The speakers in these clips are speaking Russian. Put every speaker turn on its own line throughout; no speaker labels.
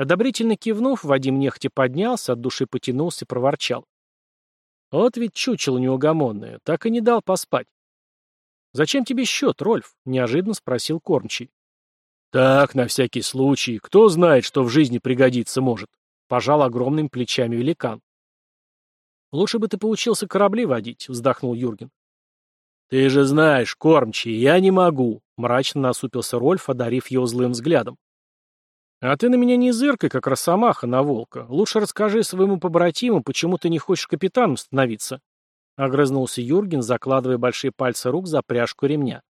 Одобрительно кивнув, Вадим нехотя поднялся, от души потянулся и проворчал. Вот ведь чучело неугомонное, так и не дал поспать. «Зачем тебе счет, Рольф?» — неожиданно спросил кормчий.
«Так, на всякий случай. Кто знает, что в жизни пригодиться может?» — пожал огромными плечами великан.
«Лучше бы ты поучился корабли водить», — вздохнул Юрген.
«Ты же знаешь, кормчий, я не могу», — мрачно насупился Рольф, одарив его злым взглядом.
«А ты на меня не зыркай, как росомаха на волка. Лучше расскажи своему побратиму, почему ты не хочешь капитаном становиться», — огрызнулся Юрген, закладывая большие пальцы рук за пряжку ремня.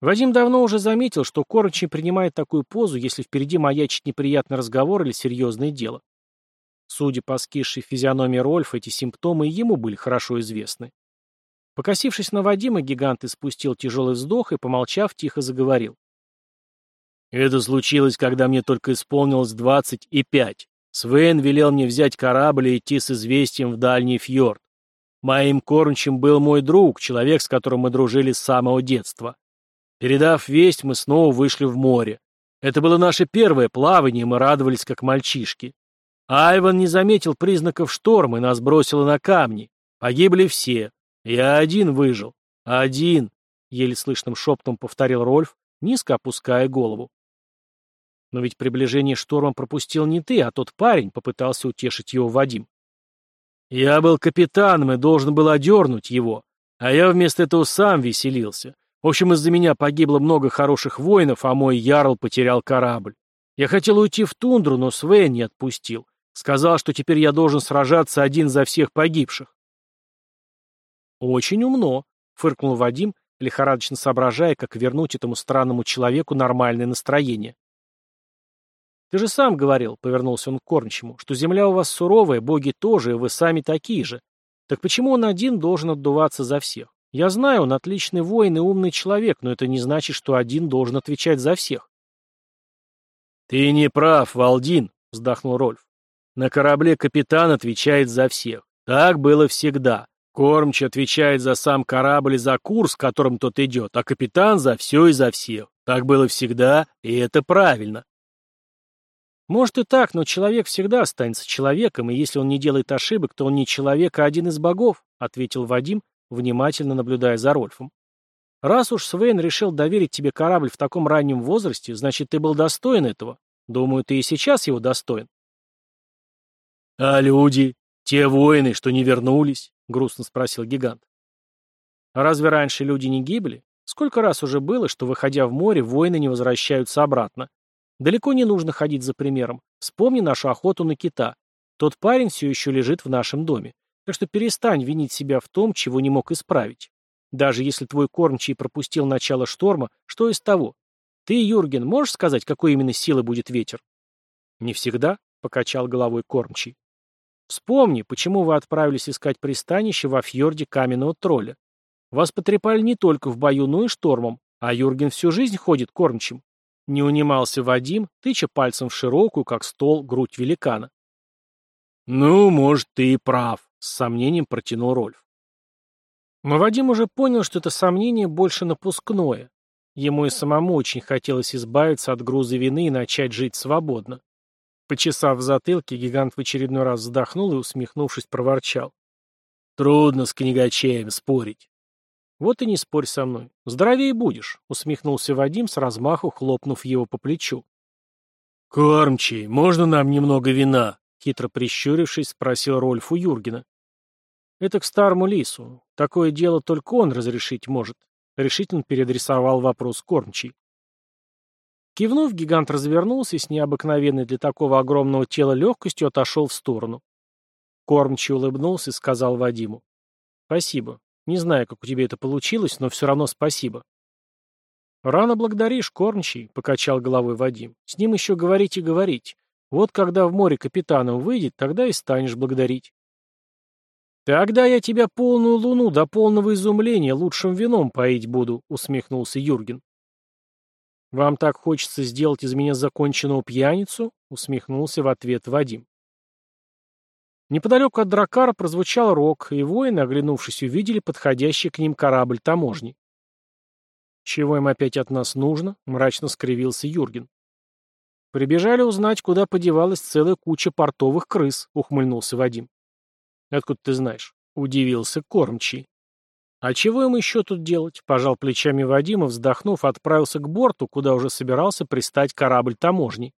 Вадим давно уже заметил, что Корочи принимает такую позу, если впереди маячит неприятный разговор или серьезное дело. Судя по скисшей физиономии Рольфа, эти симптомы и ему были хорошо известны. Покосившись на Вадима, гигант испустил тяжелый вздох и, помолчав, тихо заговорил.
«Это случилось, когда мне только исполнилось двадцать и пять. Свен велел мне взять корабль и идти с известием в дальний фьорд. Моим кормчим был мой друг, человек, с которым мы дружили с самого детства. Передав весть, мы снова вышли в море. Это было наше первое плавание, мы радовались как мальчишки. Айван не заметил признаков шторма и нас бросило на камни. Погибли все. Я один выжил. Один, — еле слышным шептом повторил Рольф, низко опуская голову.
Но ведь приближение шторма пропустил не ты, а тот парень, — попытался утешить его Вадим.
Я был капитаном и должен был одернуть его, а я вместо этого сам веселился. В общем, из-за меня погибло много хороших воинов, а мой ярл потерял корабль. Я хотел уйти в тундру, но Свен не отпустил. Сказал, что теперь я должен сражаться один за всех погибших.
«Очень умно», — фыркнул Вадим, лихорадочно соображая, как вернуть этому странному человеку нормальное настроение. «Ты же сам говорил», — повернулся он к кормчему, — «что земля у вас суровая, боги тоже, и вы сами такие же. Так почему он один должен отдуваться за всех? Я знаю, он отличный воин и умный человек, но это не значит, что один должен отвечать за всех.
«Ты не прав, Валдин», — вздохнул Рольф. «На корабле капитан отвечает за всех. Так было всегда. Кормч отвечает за сам корабль и за курс, которым тот идет, а капитан за все и за всех. Так было всегда, и это правильно».
Может и так, но человек всегда останется человеком, и если он не делает ошибок, то он не человек, а один из богов, — ответил Вадим, внимательно наблюдая за Рольфом. «Раз уж Свен решил доверить тебе корабль в таком раннем возрасте, значит, ты был достоин этого. Думаю, ты и сейчас его достоин».
«А люди? Те воины, что не вернулись?» — грустно спросил гигант.
«А разве раньше люди не гибли? Сколько раз уже было, что, выходя в море, воины не возвращаются обратно? Далеко не нужно ходить за примером. Вспомни нашу охоту на кита. Тот парень все еще лежит в нашем доме. Так что перестань винить себя в том, чего не мог исправить. Даже если твой кормчий пропустил начало шторма, что из того? Ты, Юрген, можешь сказать, какой именно силы будет ветер? Не всегда, — покачал головой кормчий. Вспомни, почему вы отправились искать пристанище во фьорде каменного тролля. Вас потрепали не только в бою, но и штормом, а Юрген всю жизнь ходит кормчим. Не унимался Вадим, тыча пальцем в широкую, как стол, грудь великана.
«Ну, может, ты и прав», — с сомнением протянул Рольф.
Но Вадим уже понял, что это сомнение больше напускное. Ему и самому очень хотелось избавиться от груза вины и начать жить свободно. Почесав в затылке, гигант в очередной раз вздохнул и, усмехнувшись, проворчал.
«Трудно с книгачеем спорить».
«Вот и не спорь со мной. Здоровее будешь», — усмехнулся Вадим с размаху, хлопнув его по плечу.
«Кормчий, можно нам немного вина?» Хитро прищурившись, спросил Рольф у Юргена.
«Это к старому лису. Такое дело только он разрешить может», — решительно переадресовал вопрос кормчий. Кивнув, гигант развернулся и с необыкновенной для такого огромного тела легкостью отошел в сторону. Кормчий улыбнулся и сказал Вадиму. «Спасибо. Не знаю, как у тебя это получилось, но все равно спасибо». «Рано благодаришь, кормчий», — покачал головой Вадим. «С ним еще говорить и говорить. Вот когда в море капитаном выйдет, тогда и станешь благодарить. «Тогда я тебя полную луну до полного изумления лучшим вином поить буду», — усмехнулся Юрген. «Вам так хочется сделать из меня законченного пьяницу?» — усмехнулся в ответ Вадим. Неподалеку от дракара прозвучал рог, и воины, оглянувшись, увидели подходящий к ним корабль таможни. «Чего им опять от нас нужно?» — мрачно скривился Юрген. Прибежали узнать, куда подевалась целая куча портовых крыс, ухмыльнулся Вадим. Откуда ты знаешь? Удивился кормчий. А чего им еще тут делать? Пожал плечами Вадим и, вздохнув, отправился к борту, куда уже собирался пристать корабль таможни.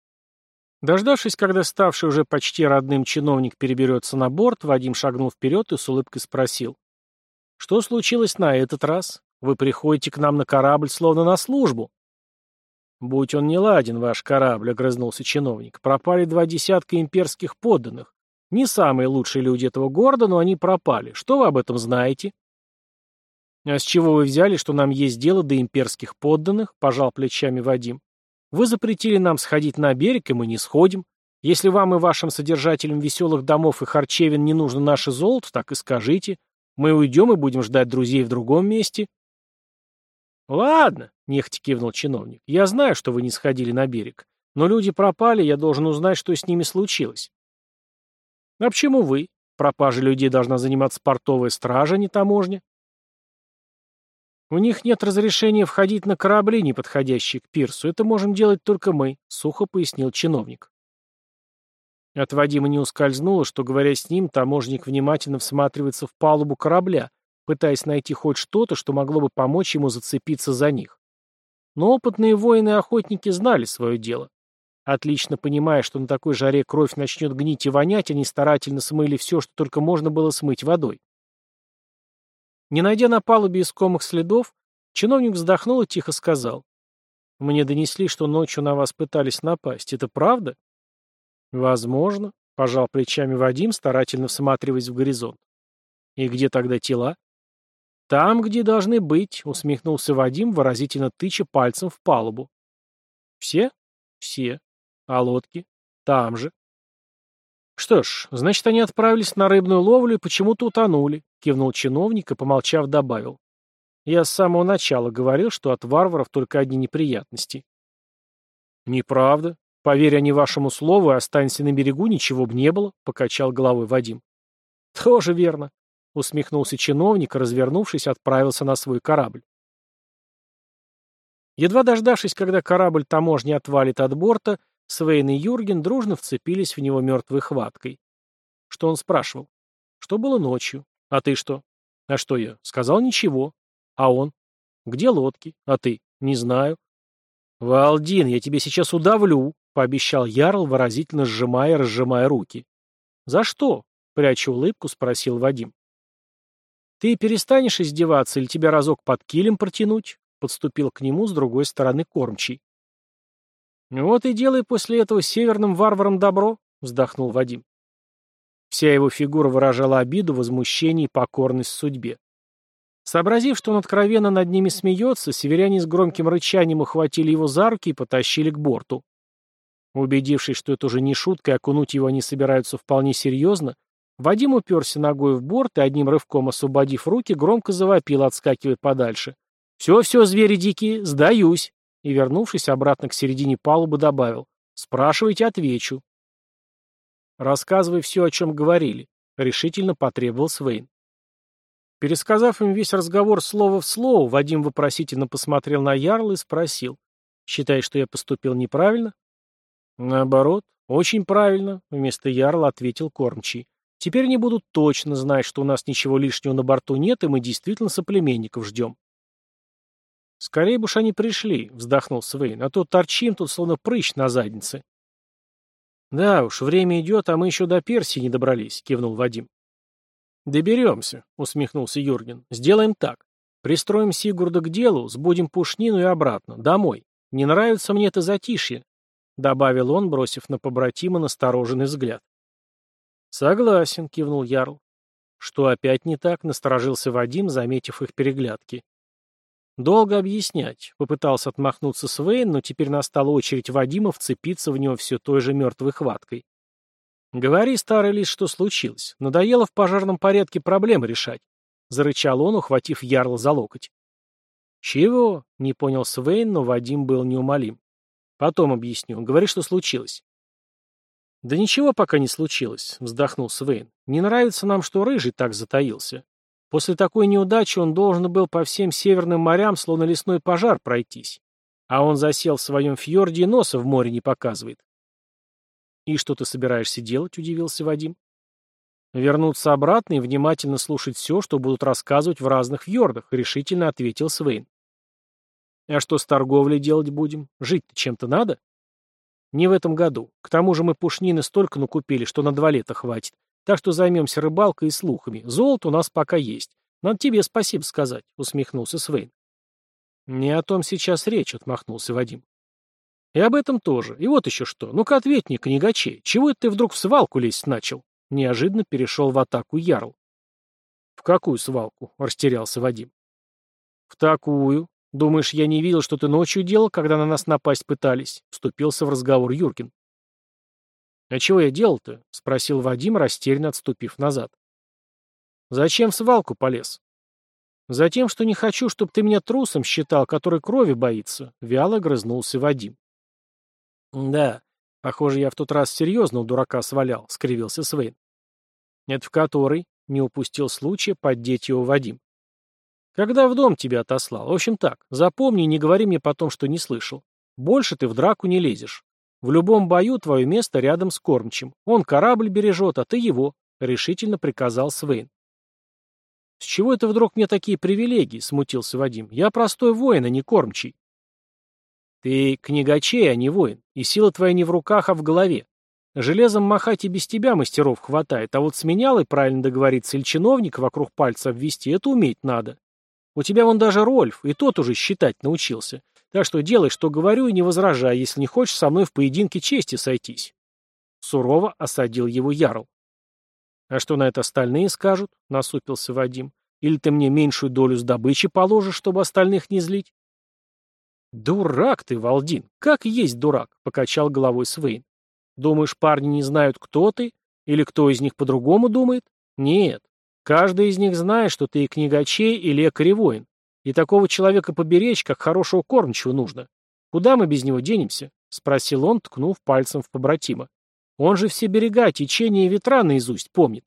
Дождавшись, когда ставший уже почти родным чиновник переберется на борт, Вадим шагнул вперед и с улыбкой спросил. «Что случилось на этот раз? Вы приходите к нам на корабль, словно на службу?» «Будь он не ладен, ваш корабль», — огрызнулся чиновник. «Пропали два десятка имперских подданных. Не самые лучшие люди этого города, но они пропали. Что вы об этом знаете?» «А с чего вы взяли, что нам есть дело до имперских подданных?» — пожал плечами Вадим. Вы запретили нам сходить на берег, и мы не сходим. Если вам и вашим содержателям веселых домов и харчевин не нужно наше золото, так и скажите. Мы уйдем и будем ждать друзей в другом месте. Ладно, нехотя кивнул чиновник. Я знаю, что вы не сходили на берег. Но люди пропали, я должен узнать, что с ними случилось. А почему вы? Пропажей людей должна заниматься портовая стража, а не таможня. «У них нет разрешения входить на корабли, не подходящие к пирсу. Это можем делать только мы», — сухо пояснил чиновник. От Вадима не ускользнуло, что, говоря с ним, таможник внимательно всматривается в палубу корабля, пытаясь найти хоть что-то, что могло бы помочь ему зацепиться за них. Но опытные воины и охотники знали свое дело. Отлично понимая, что на такой жаре кровь начнет гнить и вонять, они старательно смыли все, что только можно было смыть водой. Не найдя на палубе искомых следов, чиновник вздохнул и тихо сказал. «Мне донесли, что ночью на вас пытались напасть. Это правда?» «Возможно», — пожал плечами Вадим, старательно всматриваясь в горизонт. «И где тогда тела?» «Там, где должны быть», — усмехнулся Вадим, выразительно тыча пальцем в палубу. «Все?» «Все. А лодки?» «Там же». «Что ж, значит, они отправились на рыбную ловлю и почему-то утонули», — кивнул чиновник и, помолчав, добавил. «Я с самого начала говорил, что от варваров только одни неприятности». «Неправда. Поверь они вашему слову и останься на берегу, ничего бы не было», — покачал головой Вадим. «Тоже верно», — усмехнулся чиновник развернувшись, отправился на свой корабль. Едва дождавшись, когда корабль таможни отвалит от борта, Свейн и Юрген дружно вцепились в него мертвой хваткой. Что он спрашивал? Что было ночью? А ты что? А что я? Сказал ничего. А он? Где лодки? А ты? Не знаю. Валдин, я тебе сейчас удавлю, пообещал Ярл, выразительно сжимая и разжимая руки. За что? Пряча улыбку, спросил Вадим. Ты перестанешь издеваться или тебя разок под килем протянуть? Подступил к нему с другой стороны кормчий. «Вот и делай после этого северным варварам добро», — вздохнул Вадим. Вся его фигура выражала обиду, возмущение и покорность судьбе. Сообразив, что он откровенно над ними смеется, северяне с громким рычанием ухватили его за руки и потащили к борту. Убедившись, что это уже не шутка, и окунуть его они собираются вполне серьезно, Вадим уперся ногой в борт и, одним рывком освободив руки, громко завопил, отскакивая подальше. «Все-все, звери дикие, сдаюсь!» И, вернувшись обратно к середине палубы, добавил «Спрашивайте, отвечу». «Рассказывай все, о чем говорили», — решительно потребовал Свейн. Пересказав им весь разговор слово в слово, Вадим вопросительно посмотрел на Ярла и спросил. «Считаешь, что я поступил неправильно?» «Наоборот, очень правильно», — вместо Ярла ответил Кормчий. «Теперь не будут точно знать, что у нас ничего лишнего на борту нет, и мы действительно соплеменников ждем». «Скорее бы уж они пришли», — вздохнул Свейн, — «а то торчим тут словно прыщ на заднице». «Да уж, время идет, а мы еще до Персии не добрались», — кивнул Вадим. «Доберемся», — усмехнулся Юрген. «Сделаем так. Пристроим Сигурда к делу, сбудем пушнину и обратно, домой. Не нравится мне это затишье», — добавил он, бросив на побратима настороженный взгляд. «Согласен», — кивнул Ярл. «Что опять не так?» — насторожился Вадим, заметив их переглядки. Долго объяснять. Попытался отмахнуться Свейн, но теперь настала очередь Вадима вцепиться в него все той же мертвой хваткой. «Говори, старый лис, что случилось. Надоело в пожарном порядке проблемы решать», — зарычал он, ухватив ярла за локоть. «Чего?» — не понял Свейн, но Вадим был неумолим. «Потом объясню. Говори, что случилось». «Да ничего пока не случилось», — вздохнул Свейн. «Не нравится нам, что Рыжий так затаился. После такой неудачи он должен был по всем северным морям, словно лесной пожар, пройтись. А он засел в своем фьорде и носа в море не показывает. «И что ты собираешься делать?» — удивился Вадим. «Вернуться обратно и внимательно слушать все, что будут рассказывать в разных фьордах», — решительно ответил Свейн. «А что с торговлей делать будем? Жить-то чем-то надо?» «Не в этом году. К тому же мы пушнины столько накупили, что на два лета хватит. Так что займемся рыбалкой и слухами. Золото у нас пока есть. Надо тебе спасибо сказать», — усмехнулся Свейн. «Не о том сейчас речь», — отмахнулся Вадим. «И об этом тоже. И вот еще что. Ну-ка ответь мне, книгачей, чего это ты вдруг в свалку лезть начал?» Неожиданно перешел в атаку Ярл. «В какую свалку?» — растерялся Вадим. «В такую. Думаешь, я не видел, что ты ночью делал, когда на нас напасть пытались?» — вступился в разговор Юрген. «А чего я делал-то?» — спросил Вадим, растерянно отступив назад. «Зачем в свалку полез?» «Затем, что не хочу, чтобы ты меня трусом считал, который крови боится», — вяло грызнулся Вадим. «Да, похоже, я в тот раз серьезно у дурака свалял», — скривился Свейн. «Это в который?» — не упустил случая поддеть его Вадим. «Когда в дом тебя отослал. В общем так, запомни и не говори мне потом, что не слышал. Больше ты в драку не лезешь. В любом бою твое место рядом с кормчим. Он корабль бережет, а ты его», — решительно приказал Свейн. «С чего это вдруг мне такие привилегии?» — смутился Вадим. «Я простой воин, а не кормчий». «Ты книгачей, а не воин, и сила твоя не в руках, а в голове. Железом махать и без тебя мастеров хватает, а вот сменялой правильно договориться или чиновника вокруг пальца обвести — это уметь надо. У тебя вон даже Рольф, и тот уже считать научился. Так что делай, что говорю, и не возражай, если не хочешь со мной в поединке чести сойтись». Сурово осадил его Ярл. «А что на это остальные скажут?» — насупился Вадим. «Или ты мне меньшую долю с добычи положишь, чтобы остальных не злить?» «Дурак ты, Валдин! Как есть дурак!» — покачал головой Свейн. «Думаешь, парни не знают, кто ты? Или кто из них по-другому думает? Нет. Каждый из них знает, что ты и книгачей, и лекарь, и воин. И такого человека поберечь, как хорошего кормчего, нужно. Куда мы без него денемся?» — спросил он, ткнув пальцем в побратима. Он же все берега, течения и ветра наизусть помнит.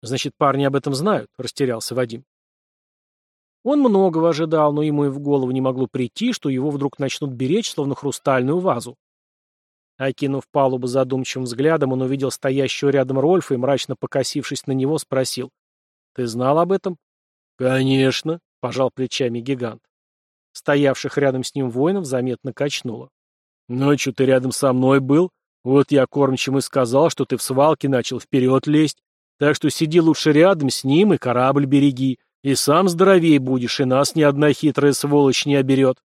Значит, парни об этом знают, растерялся Вадим. Он многого ожидал, но ему и в голову не могло прийти, что его вдруг начнут беречь, словно хрустальную вазу. Окинув палубу задумчивым взглядом, он увидел стоящего рядом Рольфа и, мрачно покосившись на него, спросил. «Ты знал об этом?» «Конечно», — пожал плечами гигант. Стоявших рядом с ним воинов заметно качнуло. «Ночью ты рядом со мной был, вот я кормчим и сказал, что ты в свалке начал вперед лезть, так что сиди лучше рядом с ним и корабль береги, и сам здоровей будешь, и нас ни одна хитрая сволочь не оберет.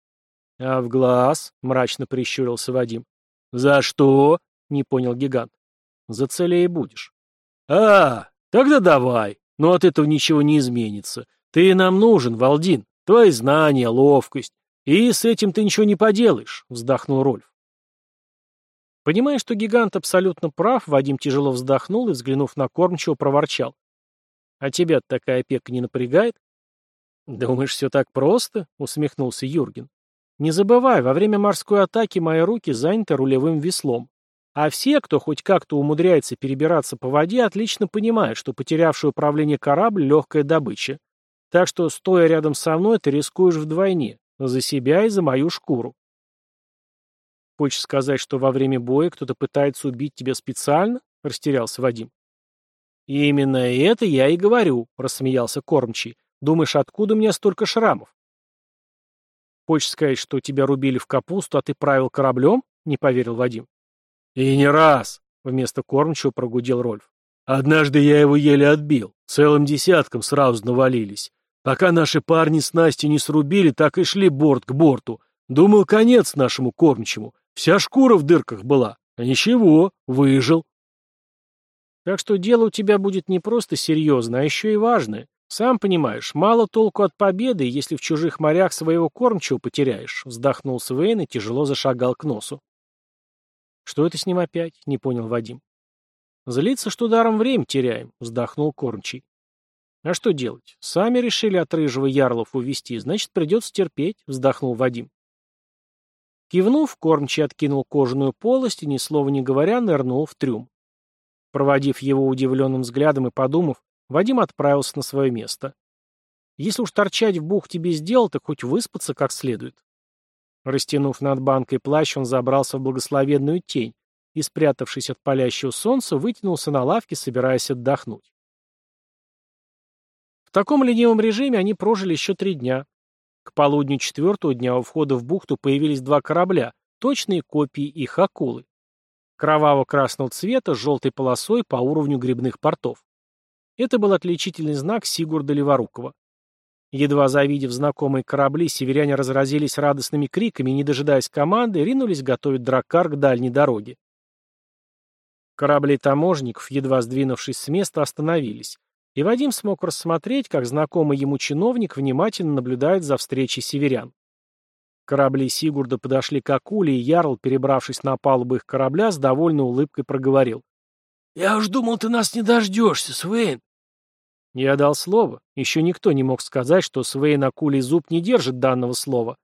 — А в глаз? — мрачно прищурился Вадим. — За что? — не понял гигант. — За целее будешь. — А, тогда давай. Но от этого ничего не изменится. Ты нам нужен, Валдин. Твои знания, ловкость. И с этим ты ничего не поделаешь, — вздохнул Рольф. Понимая, что гигант абсолютно прав, Вадим тяжело вздохнул и, взглянув на кормчего, проворчал. «А тебя такая опека не напрягает?» «Думаешь, все так просто?» — усмехнулся Юрген. «Не забывай, во время морской атаки мои руки заняты рулевым веслом. А все, кто хоть как-то умудряется перебираться по воде, отлично понимают, что потерявший управление корабль — легкая добыча. Так что, стоя рядом со мной, ты рискуешь вдвойне. За себя и за мою шкуру. Хочешь сказать, что во время боя кто-то пытается убить тебя специально? Растерялся Вадим. Именно это я и говорю, рассмеялся кормчий. Думаешь, откуда у меня столько шрамов? Хочешь сказать, что тебя рубили в капусту, а ты правил кораблем? Не поверил Вадим. И не раз, вместо кормчего прогудел Рольф. Однажды я его еле отбил. Целым десятком сразу навалились. Пока наши парни с Настей не срубили, так и шли борт к борту. Думал, конец нашему кормчему. Вся шкура в дырках была. А ничего, выжил. Так что дело у тебя будет не просто серьезное, а еще и важное. Сам понимаешь, мало толку от победы, если в чужих морях своего кормчего потеряешь, вздохнул Свейн и тяжело зашагал к носу. Что это с ним опять? Не понял Вадим. Злиться, что даром время теряем, вздохнул кормчий. А что делать? Сами решили от рыжего ярлов увести, значит, придется терпеть, вздохнул Вадим. Кивнув, кормчий откинул кожаную полость и, ни слова не говоря, нырнул в трюм. Проводив его удивленным взглядом и подумав, Вадим отправился на свое место. Если уж торчать в бухте без дела, то хоть выспаться как следует. Растянув над банкой плащ, он забрался в благословенную тень и, спрятавшись от палящего солнца, вытянулся на лавке, собираясь отдохнуть. В таком ленивом режиме они прожили еще три дня. К полудню четвертого дня у входа в бухту появились два корабля, точные копии их акулы. Кроваво-красного цвета с желтой полосой по уровню грибных портов. Это был отличительный знак Сигурда Леворукова. Едва завидев знакомые корабли, северяне разразились радостными криками и, не дожидаясь команды, ринулись готовить драккар к дальней дороге. Корабли таможников, едва сдвинувшись с места, остановились, и Вадим смог рассмотреть, как знакомый ему чиновник внимательно наблюдает за встречей северян. Корабли Сигурда подошли к акуле, и Ярл, перебравшись на палубу их корабля, с довольной улыбкой проговорил. «Я уж думал, ты нас не дождешься, Свейн!» Я дал слово. Еще никто не мог сказать, что Свейн акулий зуб не держит данного слова.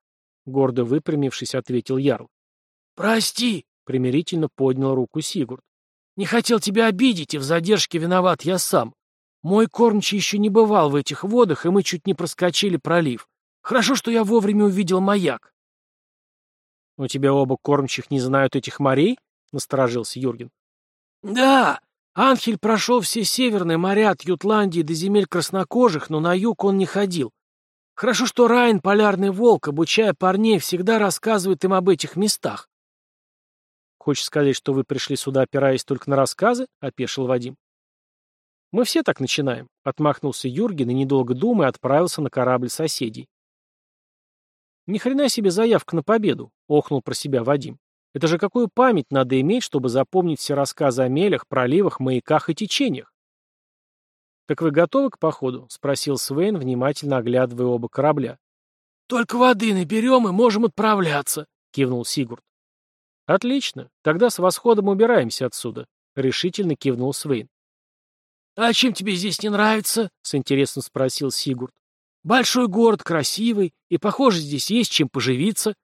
Гордо выпрямившись, ответил Ярл. «Прости!» — примирительно поднял руку Сигурд. «Не хотел тебя обидеть, и в задержке виноват я сам. Мой кормчий еще не бывал в этих водах, и мы чуть не проскочили пролив. Хорошо, что я вовремя увидел маяк». «У тебя оба кормчих не знают этих морей?» — насторожился Юрген. «Да, Анхель прошел все северные моря от Ютландии до земель краснокожих, но на юг он не ходил. Хорошо, что Райн, полярный волк, обучая парней, всегда рассказывает им об этих местах. «Хочешь сказать, что вы пришли сюда, опираясь только на рассказы?» — опешил Вадим. «Мы все так начинаем», — отмахнулся Юрген и, недолго думая, отправился на корабль соседей. «Ни хрена себе заявка на победу», — охнул про себя Вадим. Это же какую память надо иметь, чтобы запомнить все рассказы о мелях, проливах, маяках и течениях? «Так вы готовы к походу?» — спросил Свейн, внимательно оглядывая оба корабля. «Только воды наберем и можем отправляться», — кивнул Сигурд. «Отлично. Тогда с восходом убираемся отсюда», — решительно кивнул Свейн. «А чем тебе здесь не нравится?» — с интересом спросил Сигурд. «Большой город, красивый, и, похоже, здесь есть чем поживиться».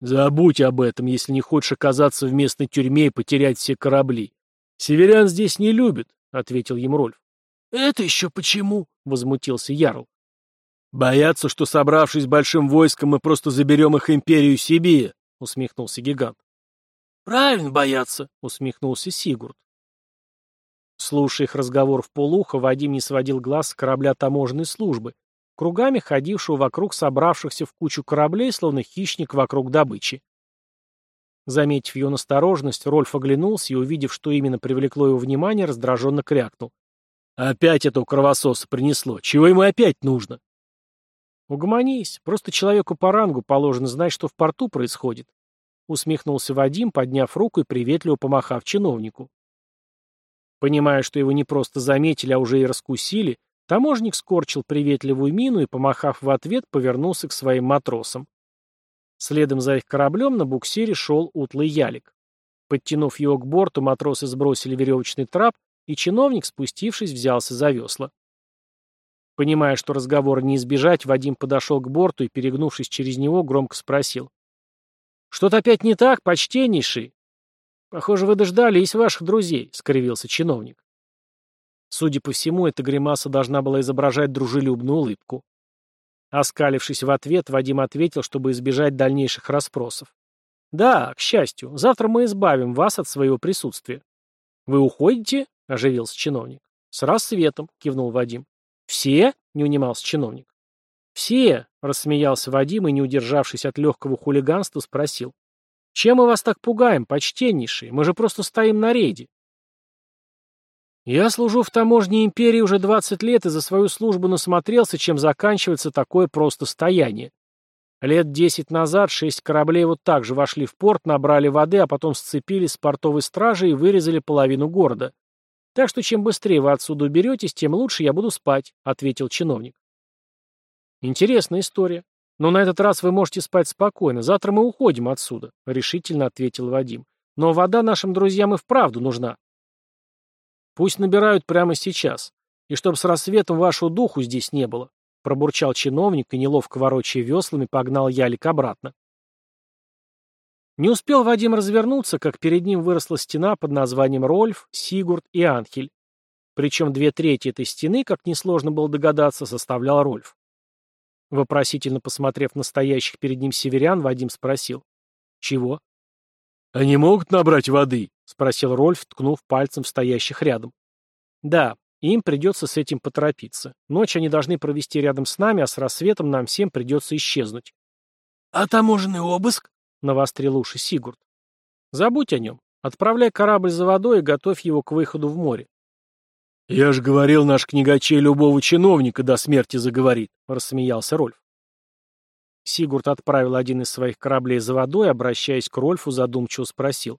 Забудь об этом, если не хочешь оказаться в местной тюрьме и потерять все корабли. Северян здесь не любят, — ответил ему Рольф.
Это еще почему? — возмутился Ярл.
Боятся, что, собравшись большим войском, мы просто заберем их империю себе, — усмехнулся гигант.
Правильно боятся, — усмехнулся Сигурд. Слушая их разговор в полухо, Вадим не сводил глаз с корабля таможенной службы, кругами ходившего вокруг собравшихся в кучу кораблей, словно хищник вокруг добычи. Заметив ее настороженность, Рольф оглянулся и, увидев, что именно привлекло его внимание, раздраженно крякнул. «Опять этого кровососа принесло. Чего ему опять нужно?» «Угомонись. Просто человеку по рангу положено знать, что в порту происходит», усмехнулся Вадим, подняв руку и приветливо помахав чиновнику. Понимая, что его не просто заметили, а уже и раскусили, Таможник скорчил приветливую мину и, помахав в ответ, повернулся к своим матросам. Следом за их кораблем на буксире шел утлый ялик. Подтянув его к борту, матросы сбросили веревочный трап, и чиновник, спустившись, взялся за весла. Понимая, что разговора не избежать, Вадим подошел к борту и, перегнувшись через него, громко спросил. «Что-то опять не так, почтеннейший?» «Похоже, вы дождались ваших друзей», — скривился чиновник. Судя по всему, эта гримаса должна была изображать дружелюбную улыбку. Оскалившись в ответ, Вадим ответил, чтобы избежать дальнейших расспросов. «Да, к счастью, завтра мы избавим вас от своего присутствия». «Вы уходите?» — оживился чиновник. «С рассветом», — кивнул Вадим. «Все?» — не унимался чиновник. «Все!» — рассмеялся Вадим и, не удержавшись от легкого хулиганства, спросил. «Чем мы вас так пугаем, почтеннейшие? Мы же просто стоим на рейде». Я служу в таможне империи уже 20 лет и за свою службу насмотрелся, чем заканчивается такое просто стояние. Лет 10 назад шесть кораблей вот так же вошли в порт, набрали воды, а потом сцепились с портовой стражей и вырезали половину города. Так что чем быстрее вы отсюда уберетесь, тем лучше я буду спать, ответил чиновник. Интересная история. Но на этот раз вы можете спать спокойно. Завтра мы уходим отсюда, решительно ответил Вадим. Но вода нашим друзьям и вправду нужна. Пусть набирают прямо сейчас. И чтоб с рассветом вашу духу здесь не было. Пробурчал чиновник и, неловко ворочая веслами, погнал ялик обратно. Не успел Вадим развернуться, как перед ним выросла стена под названием Рольф, Сигурд и Анхель. Причем две трети этой стены, как несложно было догадаться, составлял Рольф. Вопросительно посмотрев на стоящих перед ним северян, Вадим спросил. «Чего?»
«Они могут набрать воды?»
— спросил Рольф, ткнув пальцем в стоящих рядом. «Да, им придется с этим поторопиться. Ночь они должны провести рядом с нами, а с рассветом нам всем придется исчезнуть».
«А таможенный обыск?»
— навострил уши Сигурд. «Забудь о нем. Отправляй корабль за водой и готовь его к выходу в море.
«Я ж говорил, наш книгачей любого чиновника до смерти заговорит», — рассмеялся Рольф.
Сигурд отправил один из своих кораблей за водой, обращаясь к Рольфу, задумчиво спросил.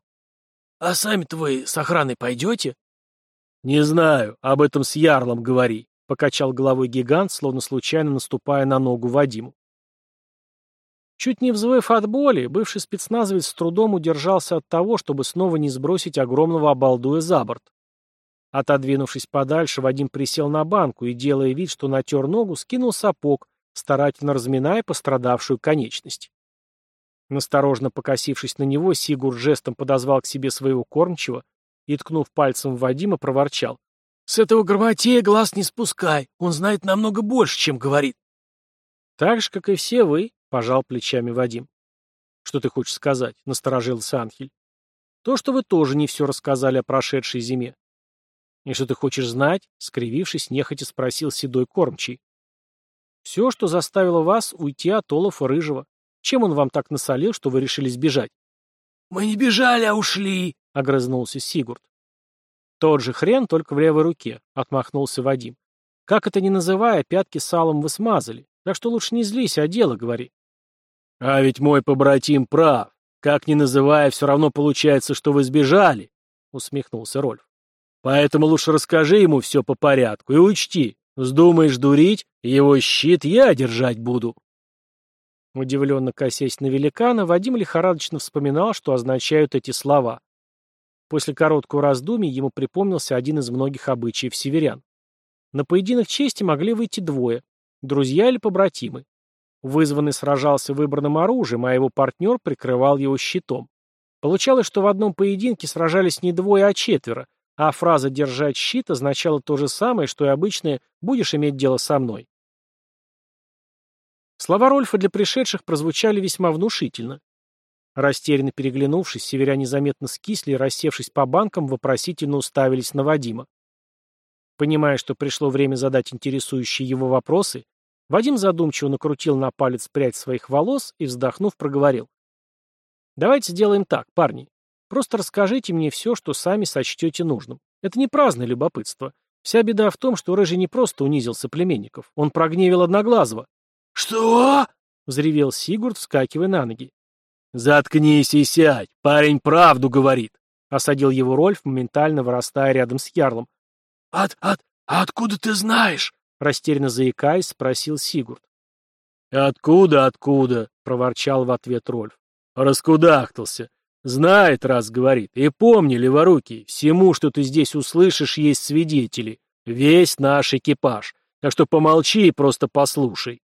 «А сами-то вы с охраной пойдете?»
«Не знаю, об этом с Ярлом говори», — покачал головой гигант, словно случайно наступая на ногу Вадиму.
Чуть не взвыв от боли, бывший спецназовец с трудом удержался от того, чтобы снова не сбросить огромного обалдуя за борт. Отодвинувшись подальше, Вадим присел на банку и, делая вид, что натер ногу, скинул сапог, старательно разминая пострадавшую конечность. Насторожно покосившись на него, Сигур жестом подозвал к себе своего кормчего и, ткнув пальцем в Вадима, проворчал.
«С этого Горбатея глаз не спускай, он знает намного больше, чем говорит».
«Так же, как и все вы», — пожал плечами Вадим. «Что ты хочешь сказать?» — насторожился Анхель. «То, что вы тоже не все рассказали о прошедшей зиме. «И что ты хочешь знать?» — скривившись, нехотя спросил седой кормчий. «Все, что заставило вас уйти от Олафа Рыжего. Чем он вам так насолил, что вы решили сбежать?»
«Мы не бежали, а ушли!»
— огрызнулся Сигурд. «Тот же хрен, только в левой руке», — отмахнулся Вадим. «Как это ни называя, пятки салом вы смазали. Так что лучше не злись, а дело говори».
«А ведь мой побратим прав. Как ни называя, все равно получается, что вы сбежали», — усмехнулся Рольф. Поэтому лучше расскажи ему все по порядку и учти, вздумаешь дурить, его щит я держать буду.
Удивленно косясь на великана, Вадим лихорадочно вспоминал, что означают эти слова. После короткого раздумья ему припомнился один из многих обычаев северян. На поединок чести могли выйти двое, друзья или побратимы. Вызванный сражался выбранным оружием, а его партнер прикрывал его щитом. Получалось, что в одном поединке сражались не двое, а четверо, а фраза «держать щит» означала то же самое, что и обычное «будешь иметь дело со мной». Слова Рольфа для пришедших прозвучали весьма внушительно. Растерянно переглянувшись, северяне заметно скисли и, рассевшись по банкам, вопросительно уставились на Вадима. Понимая, что пришло время задать интересующие его вопросы, Вадим задумчиво накрутил на палец прядь своих волос и, вздохнув, проговорил. «Давайте сделаем так, парни. Просто расскажите мне все, что сами сочтете нужным. Это не праздное любопытство. Вся беда в том, что Рыжий не просто унизил соплеменников. Он прогневил Одноглазого.
«Что?»
— взревел Сигурд, вскакивая на ноги.
«Заткнись и сядь! Парень правду говорит!»
— осадил его Рольф, моментально вырастая рядом с Ярлом.
«От... от... Откуда ты знаешь?»
— растерянно заикаясь, спросил Сигурд.
«Откуда, откуда?» — проворчал в ответ Рольф. «Раскудахтался. Знает, раз говорит. И помни, леворукий, всему, что ты здесь услышишь, есть свидетели. Весь наш экипаж. Так что помолчи и просто послушай.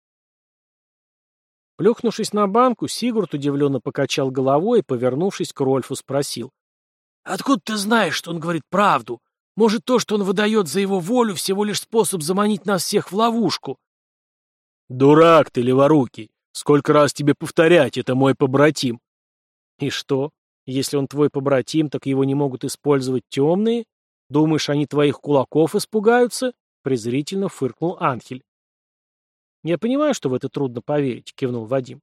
Плюхнувшись на банку, Сигурд удивленно покачал головой и, повернувшись к Рольфу, спросил.
«Откуда ты знаешь, что он говорит правду? Может, то, что он выдает за его волю, всего лишь способ заманить нас всех в ловушку?»
«Дурак ты, леворукий! Сколько раз тебе повторять, это мой побратим!»
«И что? Если он твой побратим, так его не могут использовать темные? Думаешь, они твоих кулаков испугаются?» презрительно фыркнул Анхель. «Я понимаю, что в это трудно поверить», — кивнул Вадим.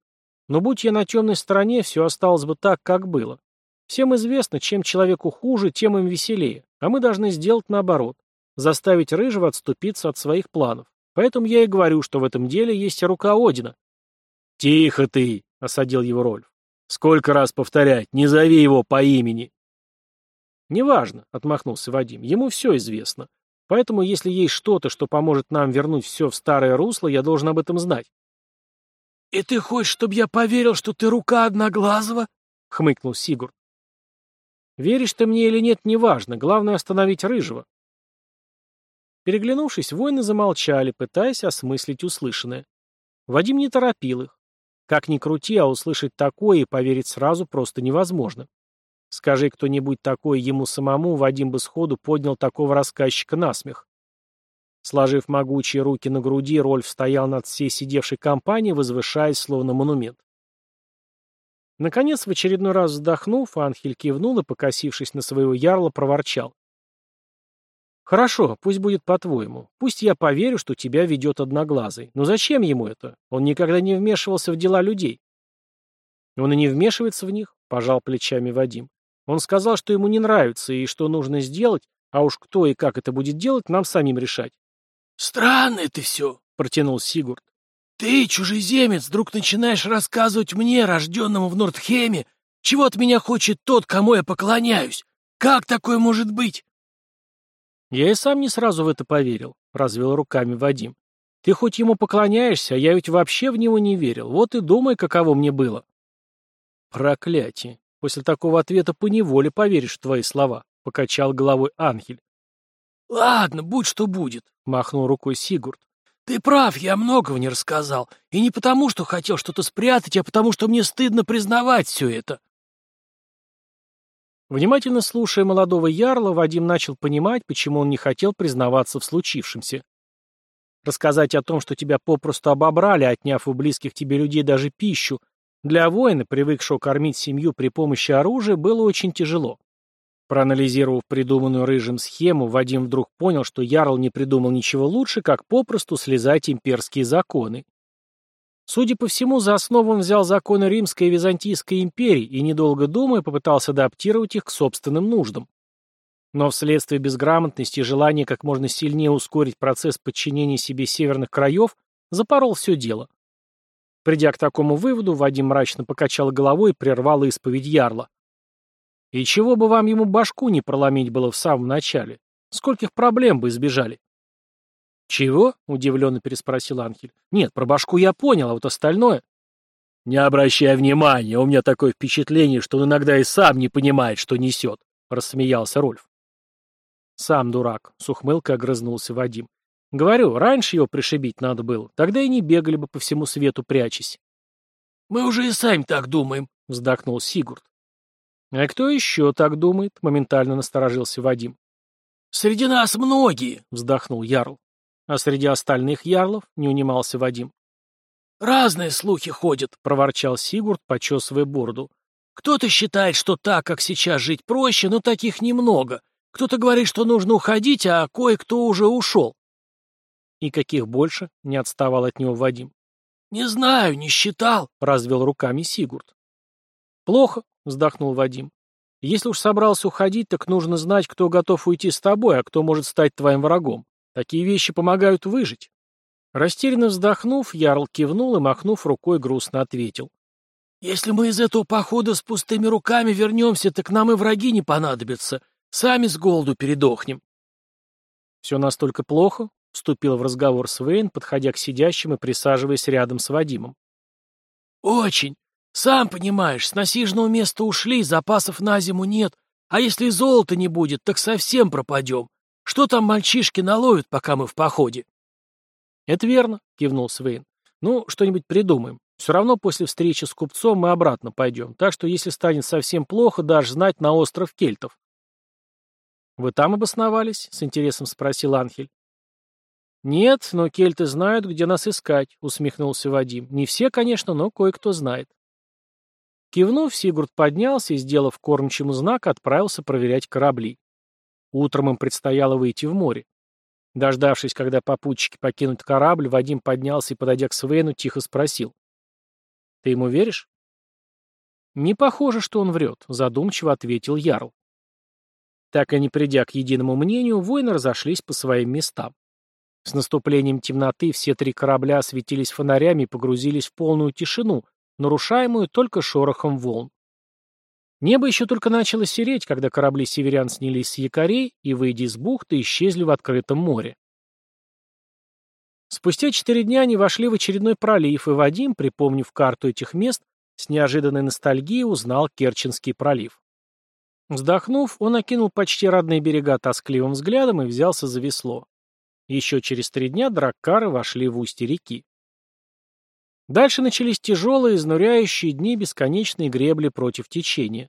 «Но будь я на темной стороне, все осталось бы так, как было. Всем известно, чем человеку хуже, тем им веселее, а мы должны сделать наоборот, заставить Рыжего отступиться от своих планов. Поэтому я и говорю, что в этом деле есть рука Одина».
«Тихо ты!» — осадил его Рольф. Сколько раз повторять, не зови его по имени.
Неважно, отмахнулся Вадим, ему все известно. Поэтому, если есть что-то, что поможет нам вернуть все в старое русло, я должен об этом знать.
«И ты хочешь, чтобы я поверил, что ты рука Одноглазого?» — хмыкнул Сигурд.
«Веришь ты мне или нет, неважно. Главное — остановить Рыжего». Переглянувшись, воины замолчали, пытаясь осмыслить услышанное. Вадим не торопил их. Как ни крути, а услышать такое и поверить сразу просто невозможно. Скажи кто-нибудь такое ему самому, Вадим бы сходу поднял такого рассказчика на смех. Сложив могучие руки на груди, Рольф стоял над всей сидевшей компанией, возвышаясь, словно монумент. Наконец, в очередной раз вздохнув, Анхель кивнул и, покосившись на своего ярла, проворчал. «Хорошо, пусть будет по-твоему. Пусть я поверю, что тебя ведет Одноглазый. Но зачем ему это? Он никогда не вмешивался в дела людей». «Он и не вмешивается в них», — пожал плечами Вадим. «Он сказал, что ему не нравится и что нужно сделать, а уж кто и как это будет делать, нам самим решать».
«Странно это все», — протянул Сигурд. «Ты, чужеземец, вдруг начинаешь рассказывать мне, рожденному в Нордхеме, чего от меня хочет тот, кому я поклоняюсь. Как такое может быть?»
«Я и сам не сразу в это поверил», — развел руками Вадим. «Ты хоть ему поклоняешься, а я ведь вообще в него не верил. Вот и думай, каково мне было». «Проклятие! После такого ответа поневоле поверишь в твои слова», — покачал головой Анхель.
«Ладно, будь что будет», — махнул рукой Сигурд. «Ты прав, я многого не рассказал. И не потому, что хотел что-то спрятать, а потому, что мне стыдно признавать все это».
Внимательно слушая молодого ярла, Вадим начал понимать, почему он не хотел признаваться в случившемся. Рассказать о том, что тебя попросту обобрали, отняв у близких тебе людей даже пищу, для воина, привыкшего кормить семью при помощи оружия, было очень тяжело. Проанализировав придуманную рыжим схему, Вадим вдруг понял, что Ярл не придумал ничего лучше, как попросту слезать имперские законы. Судя по всему, за основу он взял законы Римской и Византийской империи и, недолго думая, попытался адаптировать их к собственным нуждам. Но вследствие безграмотности и желания как можно сильнее ускорить процесс подчинения себе северных краев, запорол все дело. Придя к такому выводу, Вадим мрачно покачал головой и прервал исповедь Ярла. И чего бы вам ему башку не проломить было в самом начале? Скольких проблем бы избежали? «Чего?» — удивленно переспросил Анхель. «Нет, про башку я понял, а вот остальное...»
«Не обращай внимания, у меня такое впечатление, что он иногда и сам не понимает, что несет», — рассмеялся Рольф.
«Сам дурак», — с ухмылкой огрызнулся Вадим. «Говорю, раньше его пришибить надо было, тогда и не бегали бы по всему свету прячась».
«Мы уже и сами так думаем», — вздохнул Сигурд.
«А кто еще так думает?» — моментально насторожился Вадим.
«Среди нас многие», — вздохнул Ярл.
«А среди остальных ярлов?» — не унимался Вадим.
«Разные слухи ходят», — проворчал Сигурд, почесывая бороду. «Кто-то считает, что так, как сейчас жить проще, но таких немного. Кто-то говорит, что нужно уходить, а кое-кто уже ушел».
«И каких больше?» — не отставал от него Вадим.
«Не знаю, не считал», — развел руками Сигурд.
«Плохо», — вздохнул Вадим. «Если уж собрался уходить, так нужно знать, кто готов уйти с тобой, а кто может стать твоим врагом. Такие вещи помогают выжить». Растерянно вздохнув, Ярл кивнул и, махнув рукой, грустно ответил.
«Если мы из этого похода с пустыми руками вернемся, так нам и враги не понадобятся. Сами с голоду передохнем».
«Все настолько плохо?» — вступил в разговор Свейн, подходя к сидящим и присаживаясь рядом с Вадимом.
«Очень. Сам понимаешь, с насиженного места ушли, запасов на зиму нет, а если золота не будет, так совсем пропадем. Что там мальчишки наловят, пока мы в походе?»
«Это верно», — кивнул Свейн. «Ну, что-нибудь придумаем. Все равно после встречи с купцом мы обратно пойдем, так что если станет совсем плохо, дашь знать на остров Кельтов». «Вы там обосновались?» — с интересом спросил Анхель. «Нет, но кельты знают, где нас искать», — усмехнулся Вадим. «Не все, конечно, но кое-кто знает». Кивнув, Сигурд поднялся и, сделав кормчему знак, отправился проверять корабли. Утром им предстояло выйти в море. Дождавшись, когда попутчики покинут корабль, Вадим поднялся и, подойдя к Свену, тихо спросил. «Ты ему веришь?» «Не похоже, что он врет», — задумчиво ответил Ярл. Так и не придя к единому мнению, воины разошлись по своим местам. С наступлением темноты все три корабля осветились фонарями и погрузились в полную тишину, нарушаемую только шорохом волн. Небо еще только начало сереть, когда корабли северян снялись с якорей и, выйдя из бухты, исчезли в открытом море. Спустя четыре дня они вошли в очередной пролив, и Вадим, припомнив карту этих мест, с неожиданной ностальгией узнал Керченский пролив. Вздохнув, он окинул почти родные берега тоскливым взглядом и взялся за весло. Еще через три дня драккары вошли в устье реки. Дальше начались тяжелые, изнуряющие дни бесконечной гребли против течения.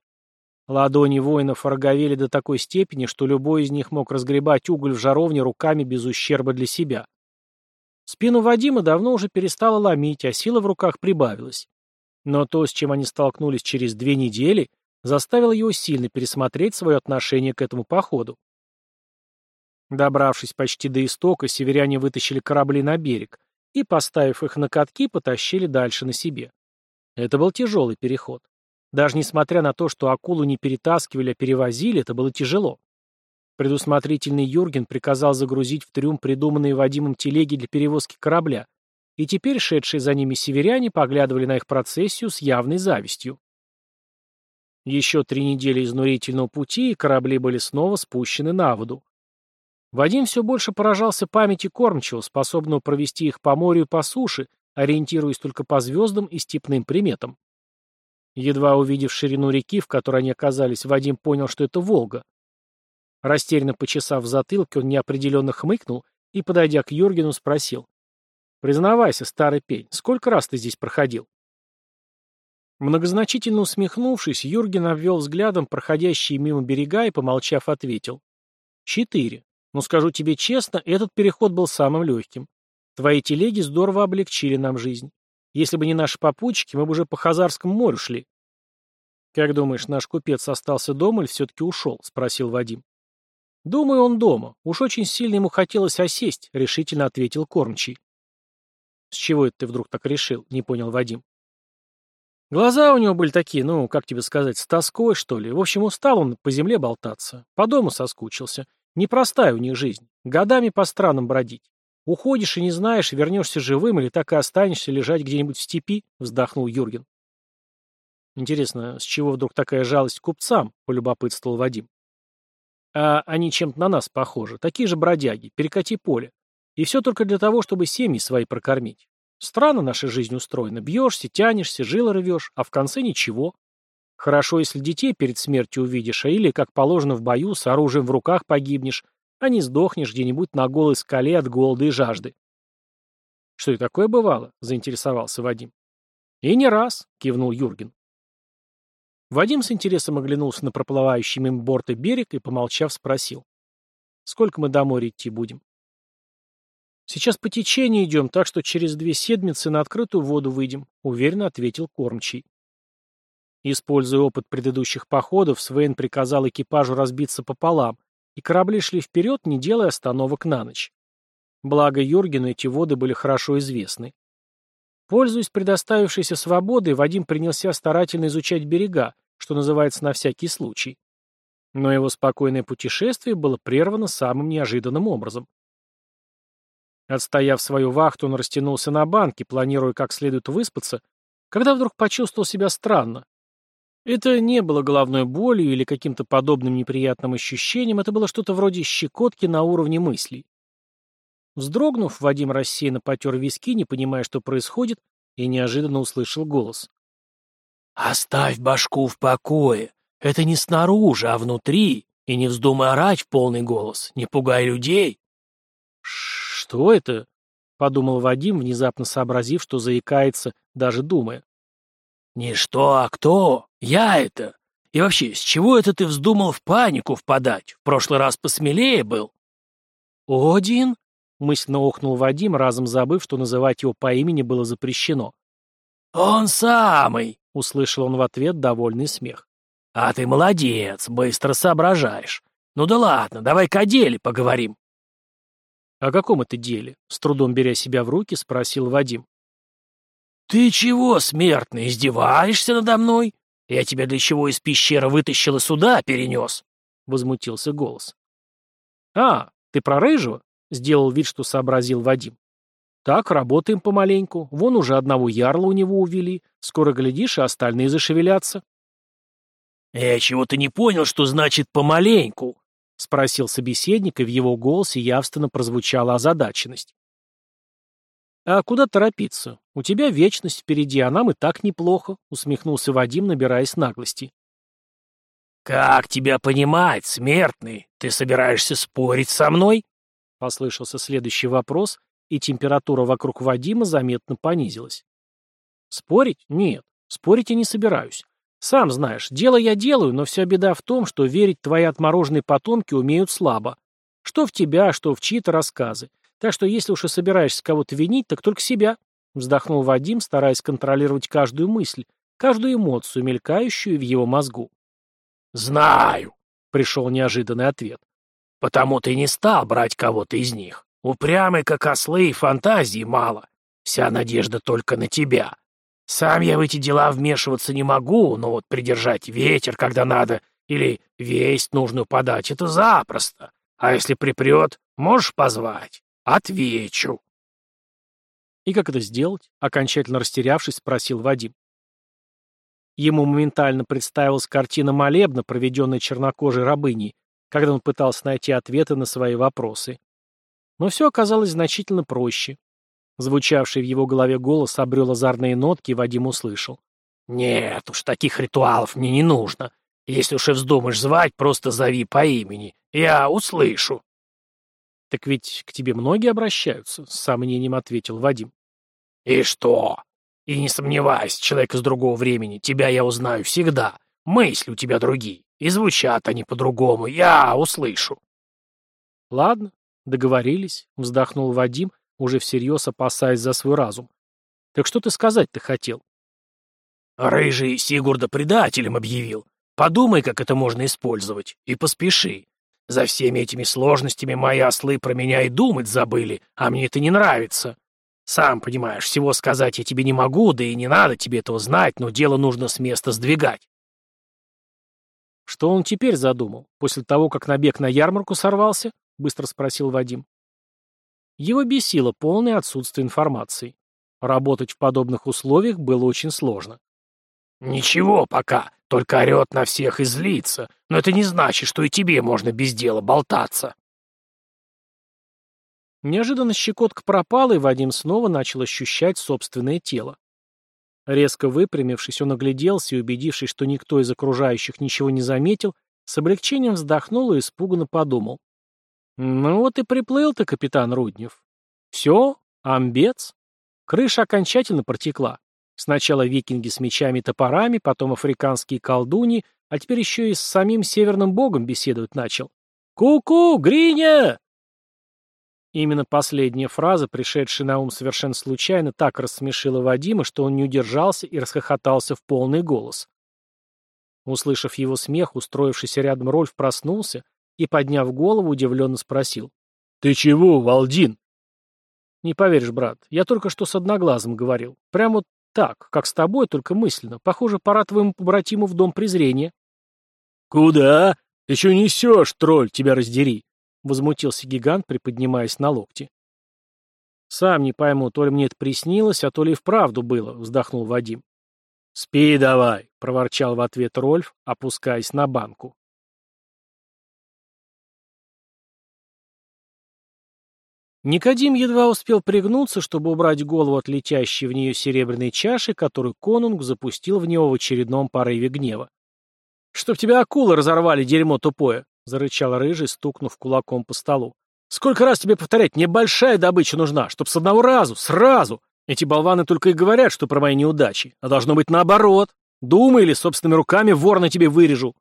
Ладони воинов ороговели до такой степени, что любой из них мог разгребать уголь в жаровне руками без ущерба для себя. Спину Вадима давно уже перестало ломить, а сила в руках прибавилась. Но то, с чем они столкнулись через две недели, заставило его сильно пересмотреть свое отношение к этому походу. Добравшись почти до истока, северяне вытащили корабли на берег и, поставив их на катки, потащили дальше на себе. Это был тяжелый переход. Даже несмотря на то, что акулу не перетаскивали, а перевозили, это было тяжело. Предусмотрительный Юрген приказал загрузить в трюм придуманные Вадимом телеги для перевозки корабля, и теперь шедшие за ними северяне поглядывали на их процессию с явной завистью. Еще три недели изнурительного пути, и корабли были снова спущены на воду. Вадим все больше поражался памяти кормчего, способного провести их по морю и по суше, ориентируясь только по звездам и степным приметам. Едва увидев ширину реки, в которой они оказались, Вадим понял, что это Волга. Растерянно почесав в затылке, он неопределенно хмыкнул и, подойдя к Юргену, спросил. «Признавайся, старый пень, сколько раз ты здесь проходил?» Многозначительно усмехнувшись, Юрген обвел взглядом проходящие мимо берега и, помолчав, ответил. «Четыре. Но скажу тебе честно, этот переход был самым легким. Твои телеги здорово облегчили нам жизнь. Если бы не наши попутчики, мы бы уже по Хазарскому морю шли. «Как думаешь, наш купец остался дома или все-таки ушел?» — спросил Вадим. «Думаю, он дома. Уж очень сильно ему хотелось осесть», — решительно ответил кормчий. «С чего это ты вдруг так решил?» — не понял Вадим. Глаза у него были такие, ну, как тебе сказать, с тоской, что ли. В общем, устал он по земле болтаться. По дому соскучился. Непростая у них жизнь. Годами по странам бродить. Уходишь и не знаешь, вернешься живым или так и останешься лежать где-нибудь в степи, вздохнул Юрген. Интересно, с чего вдруг такая жалость купцам, полюбопытствовал Вадим. А они чем-то на нас похожи. Такие же бродяги, перекати поле. И все только для того, чтобы семьи свои прокормить. Странно наша жизнь устроена. Бьешься, тянешься, жилы рвешь, а в конце ничего. Хорошо, если детей перед смертью увидишь, а или, как положено в бою, с оружием в руках погибнешь, а не сдохнешь где-нибудь на голой скале от голода и жажды. «Что и такое бывало?» — заинтересовался Вадим. «И не раз», — кивнул Юрген. Вадим с интересом оглянулся на проплывающий мимо борта берег и, помолчав, спросил. «Сколько мы до моря идти будем?» «Сейчас по течению идем, так что через две седмицы на открытую воду выйдем», — уверенно ответил кормчий. Используя опыт предыдущих походов, Свен приказал экипажу разбиться пополам и корабли шли вперед, не делая остановок на ночь. Благо Юргену эти воды были хорошо известны. Пользуясь предоставившейся свободой, Вадим принялся старательно изучать берега, что называется на всякий случай. Но его спокойное путешествие было прервано самым неожиданным образом. Отстояв свою вахту, он растянулся на банке, планируя как следует выспаться, когда вдруг почувствовал себя странно. Это не было головной болью или каким-то подобным неприятным ощущением, это было что-то вроде щекотки на уровне мыслей. Вздрогнув, Вадим рассеянно потер виски, не понимая, что происходит, и неожиданно услышал голос. «Оставь башку в покое. Это не снаружи, а внутри. И не вздумай орать в полный голос. Не пугай людей». «Что это?» — подумал Вадим, внезапно сообразив, что заикается, даже думая. «Не что, а кто? Я это. И вообще, с чего это ты вздумал в панику впадать? В прошлый раз посмелее был?» «Один?» — мысленно охнул Вадим, разом забыв, что называть его по имени было запрещено. «Он самый!» — услышал он в ответ довольный смех. «А ты молодец, быстро соображаешь. Ну да ладно, давай-ка о деле поговорим». «О каком это деле?» — с трудом беря себя в руки, спросил Вадим. «Ты чего, смертный, издеваешься надо мной? Я тебя для чего из пещеры вытащил и сюда перенес?» — возмутился голос. «А, ты про рыжего?» — сделал вид, что сообразил Вадим. «Так, работаем помаленьку. Вон уже одного ярла у него увели. Скоро, глядишь, и остальные зашевелятся». «Я чего-то не понял, что значит «помаленьку», — спросил собеседник, и в его голосе явственно прозвучала озадаченность. «А куда торопиться? У тебя вечность впереди, а нам и так неплохо», — усмехнулся Вадим, набираясь наглости. «Как тебя понимать, смертный? Ты собираешься спорить со мной?» — послышался следующий вопрос, и температура вокруг Вадима заметно понизилась. «Спорить? Нет, спорить я не собираюсь. Сам знаешь, дело я делаю, но вся беда в том, что верить твои отмороженные потомки умеют слабо. Что в тебя, что в чьи-то рассказы. Так что если уж и собираешься кого-то винить, так только себя. Вздохнул Вадим, стараясь контролировать каждую мысль, каждую эмоцию, мелькающую в его мозгу.
«Знаю», — пришел неожиданный ответ. «Потому ты не стал брать кого-то из них. Упрямый, как ослы, и фантазии мало. Вся надежда только на тебя. Сам я в эти дела вмешиваться не могу, но вот придержать ветер, когда надо, или весть нужную подать, это запросто. А если припрет, можешь позвать. Отвечу.
И как это сделать? Окончательно растерявшись, спросил Вадим. Ему моментально представилась картина молебна, проведенная чернокожей рабыней, когда он пытался найти ответы на свои вопросы. Но все оказалось значительно проще. Звучавший в его голове голос обрел озорные нотки, и Вадим услышал.
«Нет уж, таких ритуалов мне не нужно. Если уж и вздумаешь звать, просто зови по имени. Я услышу».
«Так ведь к тебе многие обращаются», — с сомнением ответил Вадим.
«И что? И не сомневайся, человек из другого времени, тебя я узнаю всегда. Мысли у тебя другие, и звучат они по-другому. Я услышу».
«Ладно, договорились», — вздохнул Вадим, уже всерьез опасаясь за свой разум. «Так что ты сказать-то хотел?»
«Рыжий Сигурда предателем объявил. Подумай, как это можно использовать, и поспеши. За всеми этими сложностями мои ослы про меня и думать забыли, а мне это не нравится. Сам понимаешь, всего сказать я тебе не могу, да и не надо тебе этого знать, но дело нужно с места сдвигать».
«Что он теперь задумал, после того, как набег на ярмарку сорвался?» — быстро спросил Вадим. Его бесило полное отсутствие информации. Работать в подобных условиях было очень сложно.
«Ничего пока, только орет на всех и злится, но это не значит, что и тебе можно без дела болтаться».
Неожиданно щекотка пропала, и Вадим снова начал ощущать собственное тело. Резко выпрямившись, он огляделся и, убедившись, что никто из окружающих ничего не заметил, с облегчением вздохнул и испуганно подумал. Ну вот и приплыл ты, капитан Руднев. Все, амбец. Крыша окончательно протекла. Сначала викинги с мечами и топорами, потом африканские колдуни, а теперь еще и с самим северным богом беседовать начал. «Ку-ку, Гриня!» Именно последняя фраза, пришедшая на ум совершенно случайно, так рассмешила Вадима, что он не удержался и расхохотался в полный голос. Услышав его смех, устроившийся рядом Рольф проснулся, и, подняв голову, удивленно спросил. «Ты чего, Валдин?» «Не поверишь, брат, я только что с одноглазым говорил. Прямо так, как с тобой, только мысленно. Похоже, пора твоему побратиму в дом презрения».
«Куда? Ты что несешь, тролль, тебя раздери?» — возмутился гигант, приподнимаясь на локти.
«Сам не пойму, то ли мне это приснилось, а то ли и вправду было», — вздохнул Вадим.
«Спи давай», —
проворчал в ответ Рольф, опускаясь на банку. Никодим едва успел пригнуться, чтобы убрать голову от летящей в нее серебряной чаши, которую конунг запустил в него в очередном порыве гнева. «Чтоб тебя акулы разорвали, дерьмо тупое!» — зарычал рыжий, стукнув кулаком по столу. «Сколько раз тебе повторять, мне большая добыча нужна, чтоб с одного разу, сразу! Эти болваны только и говорят, что про мои неудачи, а должно быть наоборот. Думай или собственными руками вор на тебе вырежу!»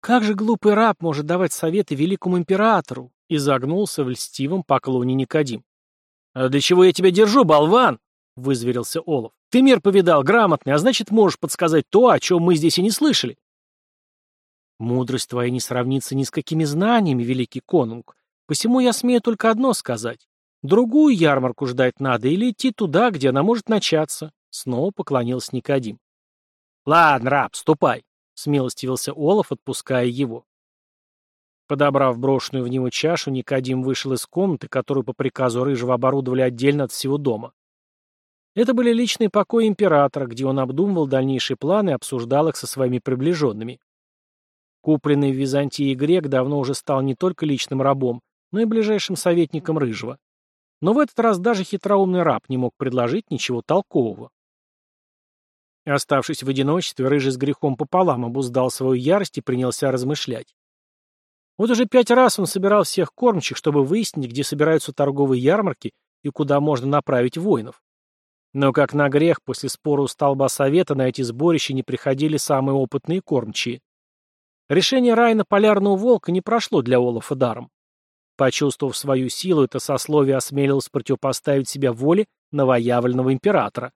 Как же глупый раб может давать советы великому императору? И загнулся в льстивом поклоне Никодим. «А для чего я тебя держу, болван?» — вызверился Олов. «Ты мир повидал, грамотный, а значит, можешь подсказать то, о чем мы здесь и не слышали». «Мудрость твоя не сравнится ни с какими знаниями, великий конунг. Посему я смею только одно сказать. Другую ярмарку ждать надо или идти туда, где она может начаться», — снова поклонился Никодим. «Ладно, раб, ступай», — смилостивился Олов, отпуская его. Подобрав брошенную в него чашу, Никодим вышел из комнаты, которую по приказу Рыжего оборудовали отдельно от всего дома. Это были личные покои императора, где он обдумывал дальнейшие планы и обсуждал их со своими приближенными. Купленный в Византии грек давно уже стал не только личным рабом, но и ближайшим советником Рыжего. Но в этот раз даже хитроумный раб не мог предложить ничего толкового. Оставшись в одиночестве, Рыжий с грехом пополам обуздал свою ярость и принялся размышлять. Вот уже пять раз он собирал всех кормчих, чтобы выяснить, где собираются торговые ярмарки и куда можно направить воинов. Но как на грех, после спора у столба совета на эти сборища не приходили самые опытные кормчие. Решение Райна Полярного Волка не прошло для Олафа даром. Почувствовав свою силу, это сословие осмелилось противопоставить себя воле новоявленного императора.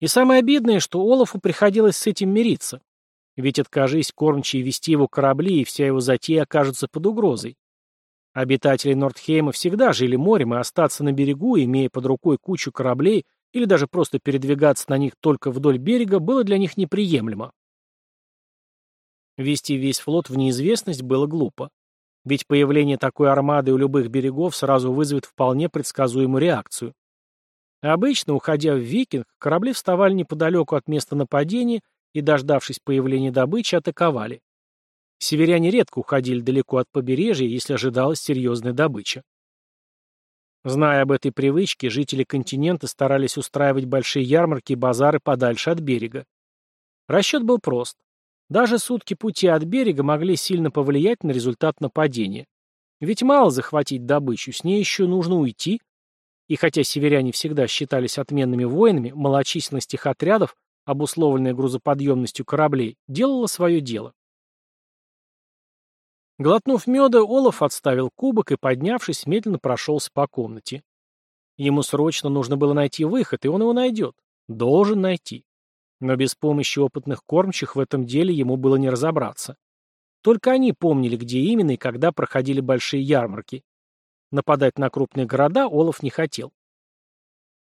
И самое обидное, что Олафу приходилось с этим мириться. Ведь откажись кормчие вести его корабли, и вся его затея окажется под угрозой. Обитатели Нордхейма всегда жили морем, и остаться на берегу, имея под рукой кучу кораблей, или даже просто передвигаться на них только вдоль берега, было для них неприемлемо. Вести весь флот в неизвестность было глупо. Ведь появление такой армады у любых берегов сразу вызовет вполне предсказуемую реакцию. Обычно, уходя в викинг, корабли вставали неподалеку от места нападения и, дождавшись появления добычи, атаковали. Северяне редко уходили далеко от побережья, если ожидалась серьезная добыча. Зная об этой привычке, жители континента старались устраивать большие ярмарки и базары подальше от берега. Расчет был прост. Даже сутки пути от берега могли сильно повлиять на результат нападения. Ведь мало захватить добычу, с ней еще нужно уйти. И хотя северяне всегда считались отменными воинами, малочисленность их отрядов, обусловленная грузоподъемностью кораблей, делала свое дело. Глотнув меда, Олаф отставил кубок и, поднявшись, медленно прошелся по комнате. Ему срочно нужно было найти выход, и он его найдет. Должен найти. Но без помощи опытных кормчих в этом деле ему было не разобраться. Только они помнили, где именно и когда проходили большие ярмарки. Нападать на крупные города Олаф не хотел.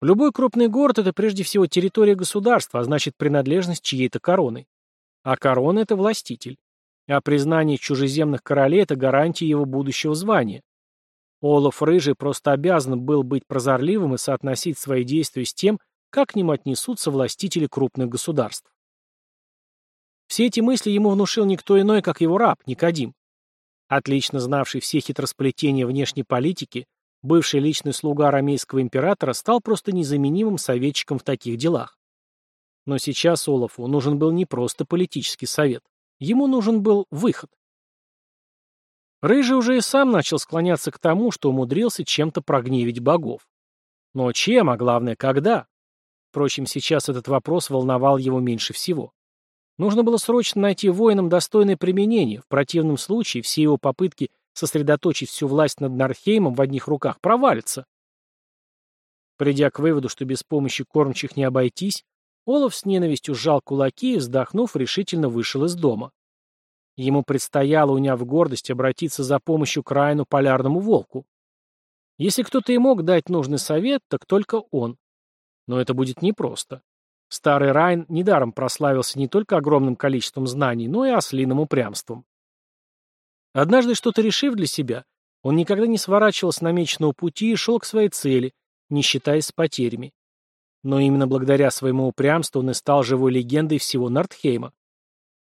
Любой крупный город – это прежде всего территория государства, а значит принадлежность чьей-то короны. А корона – это властитель. А признание чужеземных королей – это гарантия его будущего звания. Олаф Рыжий просто обязан был быть прозорливым и соотносить свои действия с тем, как к нему отнесутся властители крупных государств. Все эти мысли ему внушил никто иной, как его раб, Никодим. Отлично знавший все хитросплетения внешней политики, бывший личный слуга арамейского императора стал просто незаменимым советчиком в таких делах. Но сейчас Олафу нужен был не просто политический совет. Ему нужен был выход. Рыжий уже и сам начал склоняться к тому, что умудрился чем-то прогневить богов. Но чем, а главное, когда? Впрочем, сейчас этот вопрос волновал его меньше всего. Нужно было срочно найти воинам достойное применение, в противном случае все его попытки сосредоточить всю власть над Нархеймом в одних руках провалятся. Придя к выводу, что без помощи кормчих не обойтись, Олаф с ненавистью сжал кулаки и, вздохнув, решительно вышел из дома. Ему предстояло, уняв гордость, обратиться за помощью к Райну Полярному Волку. Если кто-то и мог дать нужный совет, так только он. Но это будет непросто. Старый Райн недаром прославился не только огромным количеством знаний, но и ослиным упрямством. Однажды что-то решив для себя, он никогда не сворачивал с намеченного пути и шел к своей цели, не считаясь с потерями. Но именно благодаря своему упрямству он и стал живой легендой всего Нортхейма.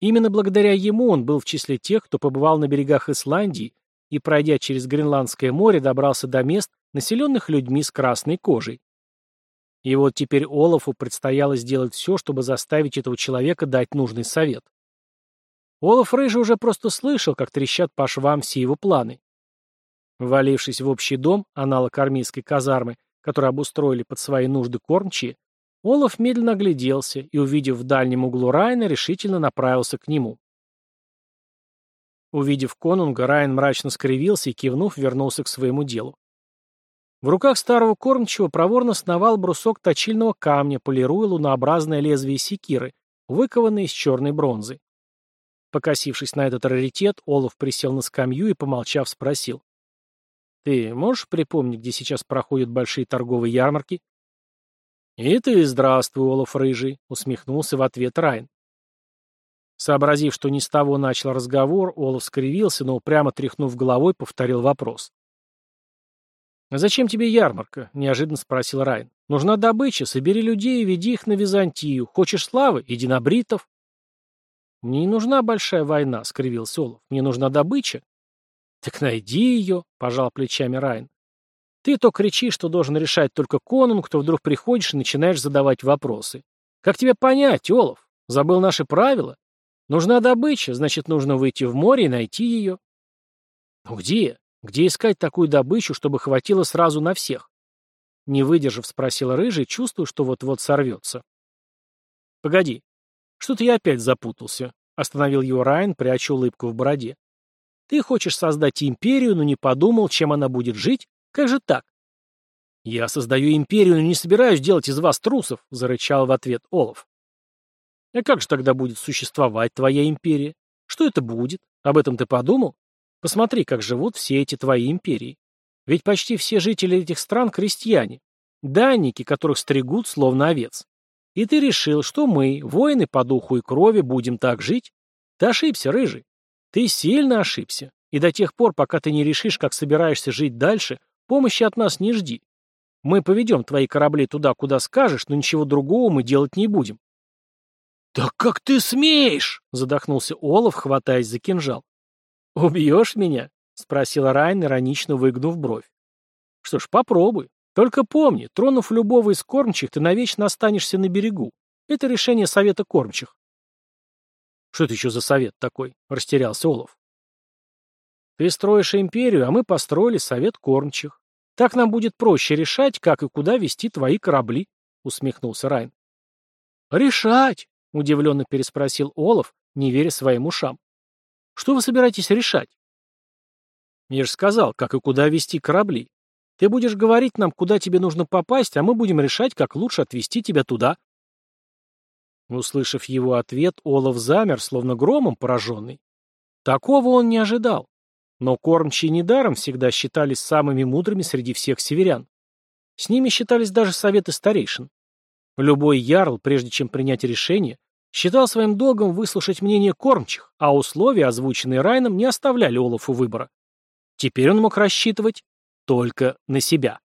Именно благодаря ему он был в числе тех, кто побывал на берегах Исландии и, пройдя через Гренландское море, добрался до мест, населенных людьми с красной кожей. И вот теперь Олафу предстояло сделать все, чтобы заставить этого человека дать нужный совет. Олаф Рыжий уже просто слышал, как трещат по швам все его планы. Валившись в общий дом, аналог армейской казармы, который обустроили под свои нужды кормчие, Олаф медленно огляделся и, увидев в дальнем углу Райна, решительно направился к нему. Увидев конунга, Райан мрачно скривился и, кивнув, вернулся к своему делу. В руках старого кормчего проворно сновал брусок точильного камня, полируя лунообразное лезвие секиры, выкованное из черной бронзы. Покосившись на этот раритет, Олаф присел на скамью и, помолчав, спросил. «Ты можешь припомнить, где сейчас проходят большие торговые ярмарки?» «И ты здравствуй, Олаф Рыжий», — усмехнулся в ответ Райн. Сообразив, что не с того начал разговор, Олаф скривился, но, прямо тряхнув головой, повторил вопрос. «А зачем тебе ярмарка?» — неожиданно спросил Райн. «Нужна добыча, собери людей и веди их на Византию. Хочешь славы? Иди на бритов». «Мне не нужна большая война», — скривился Олаф. «Мне нужна добыча». «Так найди ее», — пожал плечами Райн. «Ты то кричишь, что должен решать только конунг, то вдруг приходишь и начинаешь задавать вопросы. Как тебе понять, Олаф? Забыл наши правила? Нужна добыча, значит, нужно выйти в море и найти ее». «Ну где?» Где искать такую добычу, чтобы хватило сразу на всех? Не выдержав, спросила рыжий, чувствуя, что вот-вот сорвется. «Погоди, что-то я опять запутался», — остановил его Райан, пряча улыбку в бороде. «Ты хочешь создать империю, но не подумал, чем она будет жить? Как же так?» «Я создаю империю, но не собираюсь делать из вас трусов», — зарычал в ответ Олаф. «А как же тогда будет существовать твоя империя? Что это будет? Об этом ты подумал? Посмотри, как живут все эти твои империи. Ведь почти все жители этих стран — крестьяне, данники, которых стригут словно овец. И ты решил, что мы, воины по духу и крови, будем так жить? Ты ошибся, рыжий. Ты сильно ошибся. И до тех пор, пока ты не решишь, как собираешься жить дальше, помощи от нас не жди. Мы поведем твои корабли туда, куда скажешь, но ничего другого мы делать не будем.
«Да как ты смеешь?» — задохнулся Олаф, хватаясь за кинжал.
«Убьешь меня?» — спросил Райн, иронично выгнув бровь. «Что ж, попробуй. Только помни, тронув любого из кормчих, ты навечно останешься на берегу. Это решение совета кормчих». «Что это еще за совет такой?» — растерялся Олаф. «Ты строишь империю, а мы построили совет кормчих. Так нам будет проще решать, как и куда вести твои корабли», — усмехнулся Райн.
«Решать!» — удивленно переспросил
Олаф, не веря своим ушам. Что вы собираетесь решать? Я же сказал, как и куда вести корабли. Ты будешь говорить нам, куда тебе нужно попасть, а мы будем решать, как лучше отвезти тебя туда. Услышав его ответ, Олаф замер, словно громом пораженный. Такого он не ожидал. Но кормчие недаром всегда считались самыми мудрыми среди всех северян. С ними считались даже советы старейшин. Любой ярл, прежде чем принять решение, считал своим долгом выслушать мнение кормчих, а условия, озвученные Райном, не оставляли Олафу выбора. Теперь он мог рассчитывать только на себя.